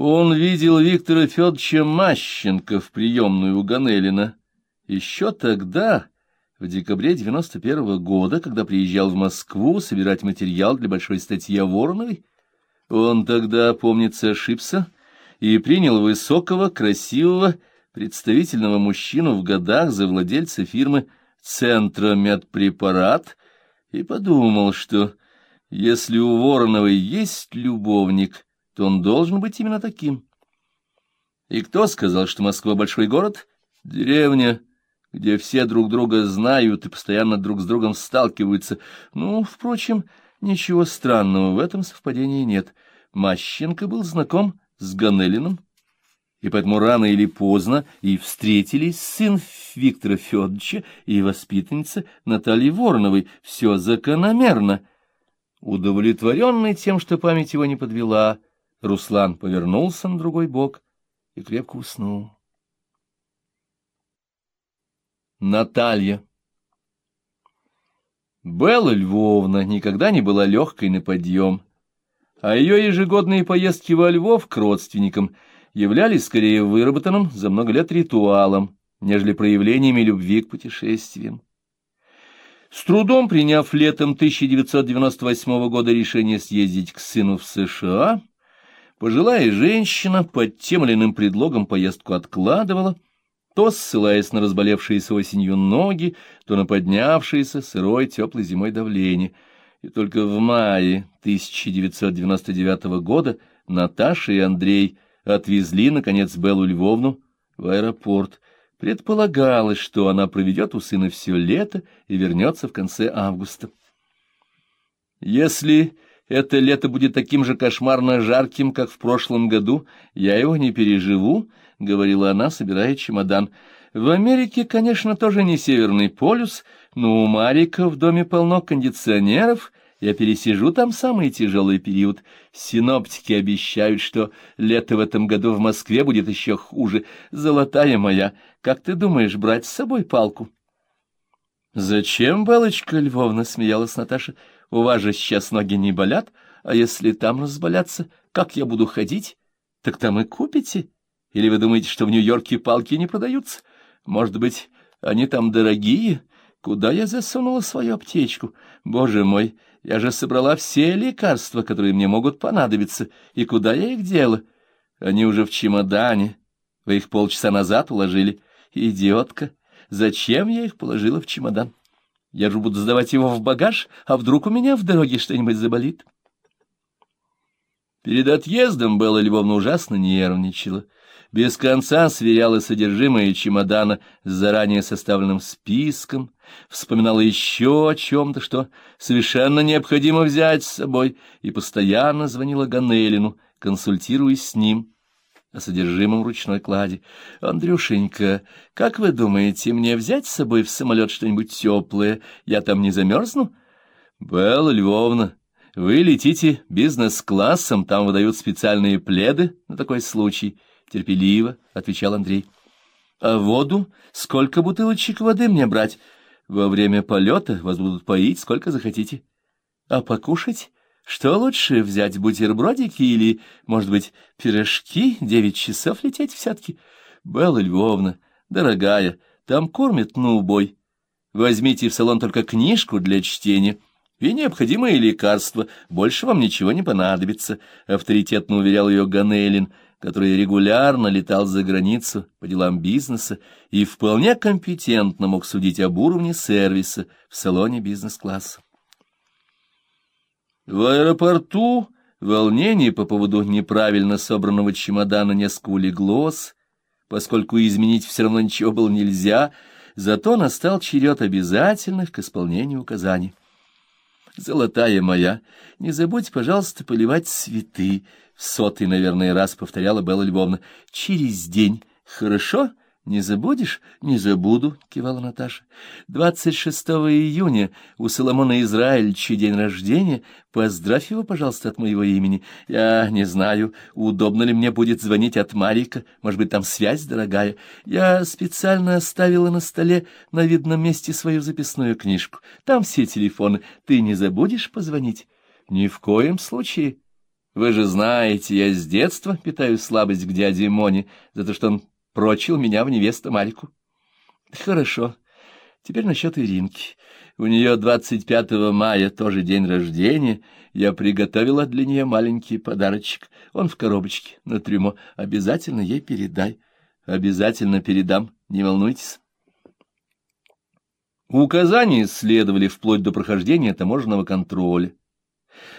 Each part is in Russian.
Он видел Виктора Федоровича Мащенко в приемную у Ганелина. Еще тогда, в декабре 91 -го года, когда приезжал в Москву собирать материал для большой статьи о Вороновой, он тогда, помнится, ошибся и принял высокого, красивого, представительного мужчину в годах за владельца фирмы «Центра медпрепарат» и подумал, что если у Вороновой есть любовник, то он должен быть именно таким. И кто сказал, что Москва большой город? Деревня, где все друг друга знают и постоянно друг с другом сталкиваются. Ну, впрочем, ничего странного в этом совпадении нет. Мащенко был знаком с Ганелиным, и поэтому рано или поздно и встретились сын Виктора Федоровича и воспитанница Натальи Вороновой. Все закономерно. Удовлетворенный тем, что память его не подвела, Руслан повернулся на другой бок и крепко уснул. Наталья Белла Львовна никогда не была легкой на подъем, а ее ежегодные поездки во Львов к родственникам являлись скорее выработанным за много лет ритуалом, нежели проявлениями любви к путешествиям. С трудом приняв летом 1998 года решение съездить к сыну в США, пожилая женщина под тем или иным предлогом поездку откладывала, то ссылаясь на разболевшиеся осенью ноги, то на поднявшееся сырой теплой зимой давление. И только в мае 1999 года Наташа и Андрей отвезли, наконец, Беллу Львовну в аэропорт, Предполагалось, что она проведет у сына все лето и вернется в конце августа. Если это лето будет таким же кошмарно жарким, как в прошлом году, я его не переживу, — говорила она, собирая чемодан. В Америке, конечно, тоже не Северный полюс, но у Марика в доме полно кондиционеров — я пересижу там самый тяжелый период. Синоптики обещают, что лето в этом году в Москве будет еще хуже. Золотая моя, как ты думаешь, брать с собой палку? — Зачем, Балочка Львовна? — смеялась Наташа. — У вас же сейчас ноги не болят, а если там разболятся, как я буду ходить? Так там и купите. Или вы думаете, что в Нью-Йорке палки не продаются? Может быть, они там дорогие? Куда я засунула свою аптечку? Боже мой, я же собрала все лекарства, которые мне могут понадобиться. И куда я их дела? Они уже в чемодане. Вы их полчаса назад уложили. Идиотка! Зачем я их положила в чемодан? Я же буду сдавать его в багаж, а вдруг у меня в дороге что-нибудь заболит? Перед отъездом Белла Львовна ужасно нервничала без конца сверяла содержимое чемодана с заранее составленным списком, вспоминала еще о чем-то, что совершенно необходимо взять с собой, и постоянно звонила Ганелину, консультируясь с ним о содержимом ручной клади. «Андрюшенька, как вы думаете, мне взять с собой в самолет что-нибудь теплое? Я там не замерзну?» «Белла Львовна, вы летите бизнес-классом, там выдают специальные пледы на такой случай». — терпеливо отвечал Андрей. — А воду? Сколько бутылочек воды мне брать? Во время полета вас будут поить, сколько захотите. А покушать? Что лучше, взять бутербродики или, может быть, пирожки? Девять часов лететь все-таки? Белла Львовна, дорогая, там кормят на убой. Возьмите в салон только книжку для чтения и необходимые лекарства. Больше вам ничего не понадобится, — авторитетно уверял ее Ганелин — который регулярно летал за границу по делам бизнеса и вполне компетентно мог судить об уровне сервиса в салоне бизнес-класса. В аэропорту волнение по поводу неправильно собранного чемодана несколько улеглось, поскольку изменить все равно ничего было нельзя, зато настал черед обязательных к исполнению указаний. «Золотая моя, не забудь, пожалуйста, поливать цветы», — в сотый, наверное, раз повторяла Белла Львовна. «Через день. Хорошо? Не забудешь?» «Не забуду», — кивала Наташа. «Двадцать шестого июня у Соломона Израильевича день рождения. Поздравь его, пожалуйста, от моего имени. Я не знаю, удобно ли мне будет звонить от Марика. Может быть, там связь дорогая. Я специально оставила на столе на видном месте свою записную книжку. Там все телефоны. Ты не забудешь позвонить?» «Ни в коем случае». Вы же знаете, я с детства питаю слабость к дяде Моне за то, что он прочил меня в невесту Марику. Хорошо. Теперь насчет Иринки. У нее 25 мая, тоже день рождения. Я приготовила для нее маленький подарочек. Он в коробочке на трюмо. Обязательно ей передай. Обязательно передам, не волнуйтесь. Указания следовали вплоть до прохождения таможенного контроля.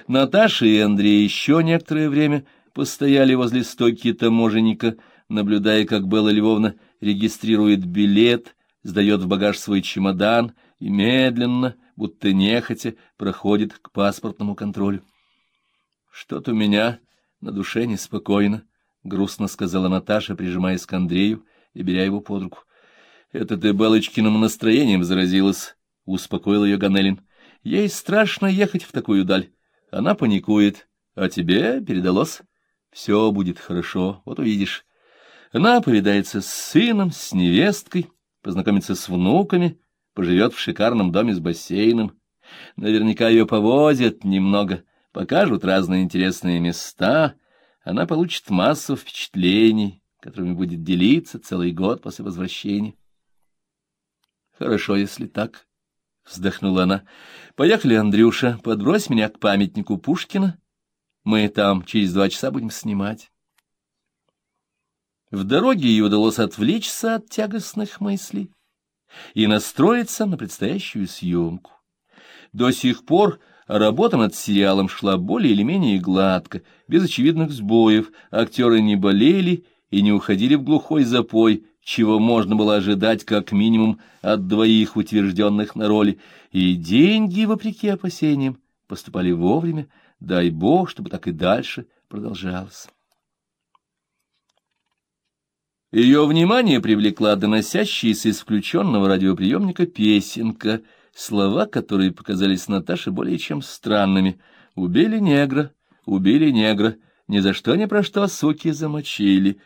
Наташа и Андрей еще некоторое время постояли возле стойки таможенника, наблюдая, как Белла Львовна регистрирует билет, сдает в багаж свой чемодан и медленно, будто нехотя, проходит к паспортному контролю. — Что-то у меня на душе неспокойно, — грустно сказала Наташа, прижимаясь к Андрею и беря его под руку. — Это ты Белочкиным настроением заразилась, — успокоил ее Ганелин. — Ей страшно ехать в такую даль. Она паникует, а тебе передалось. Все будет хорошо, вот увидишь. Она повидается с сыном, с невесткой, познакомится с внуками, поживет в шикарном доме с бассейном. Наверняка ее повозят немного, покажут разные интересные места. Она получит массу впечатлений, которыми будет делиться целый год после возвращения. Хорошо, если так. — вздохнула она. — Поехали, Андрюша, подбрось меня к памятнику Пушкина. Мы там через два часа будем снимать. В дороге ей удалось отвлечься от тягостных мыслей и настроиться на предстоящую съемку. До сих пор работа над сериалом шла более или менее гладко, без очевидных сбоев, актеры не болели и не уходили в глухой запой, чего можно было ожидать как минимум от двоих утвержденных на роли, и деньги, вопреки опасениям, поступали вовремя, дай бог, чтобы так и дальше продолжалось. Ее внимание привлекла доносящаяся из включенного радиоприемника песенка, слова которой показались Наташе более чем странными. «Убили негра, убили негра, ни за что ни про что суки замочили».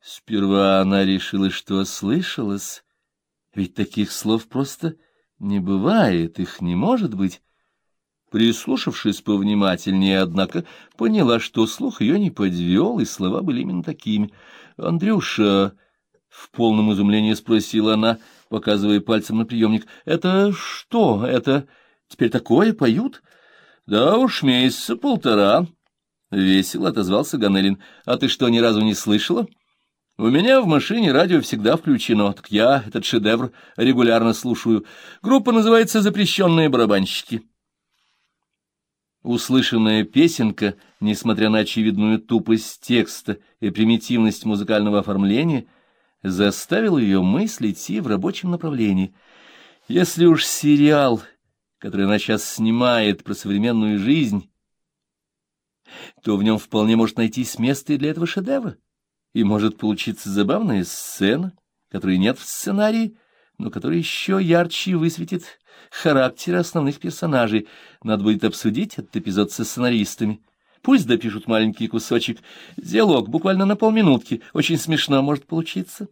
Сперва она решила, что ослышалась, ведь таких слов просто не бывает, их не может быть. Прислушавшись повнимательнее, однако, поняла, что слух ее не подвел, и слова были именно такими. — Андрюша, — в полном изумлении спросила она, показывая пальцем на приемник, — это что, это теперь такое поют? — Да уж, месяца полтора. — весело отозвался Ганелин. — А ты что, ни разу не слышала? — у меня в машине радио всегда включено, так я этот шедевр регулярно слушаю. Группа называется «Запрещенные барабанщики». Услышанная песенка, несмотря на очевидную тупость текста и примитивность музыкального оформления, заставила ее мысль идти в рабочем направлении. Если уж сериал, который она сейчас снимает про современную жизнь, то в нем вполне может найтись место и для этого шедевра и может получиться забавная сцена, которой нет в сценарии, но которая еще ярче высветит характеры основных персонажей. Надо будет обсудить этот эпизод со сценаристами. Пусть допишут маленький кусочек. Диалог буквально на полминутки. Очень смешно может получиться.